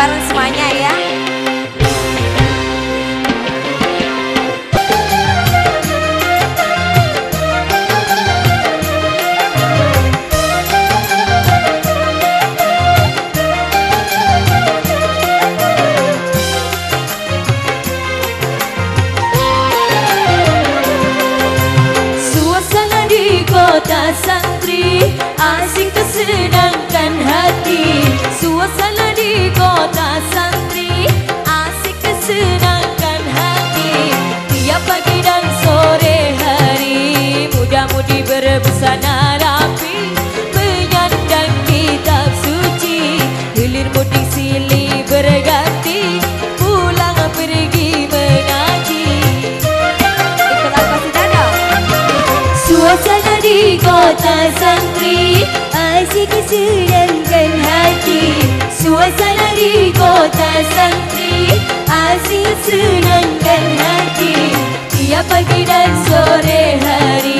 bareng-bareng semuanya ya. Suasana di kota santri Asik kesenangkan hati Suasana di kota santri. Asik kesenangkan hati Tiap pagi dan sore hari. Muda-mudi berbusana rapi Menyandang kitab suci. Hilir mudik silih berganti Pulang pergi mengaji? Suasana di kota santri Asik kesenangkan hati Suasana di kota santri Asik senangkan hati Tiap pagi dan sore hari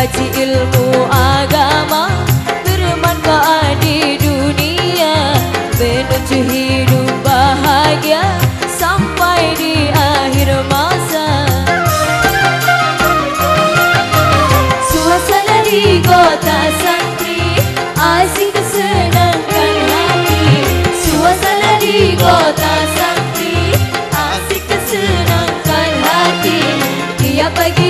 Mengaji ilmu agama Bermanfaat di dunia. Menuju hidup bahagia Sampai di akhir masa. Suasana di kota santri Asing kesenangkan hati. Suasana di kota santri Asik kesenangkan hati. Tiap pagi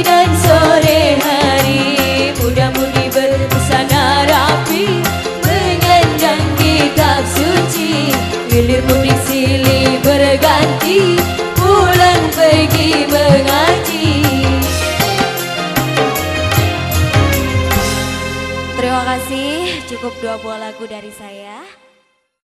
Cukup dua buah lagu dari saya.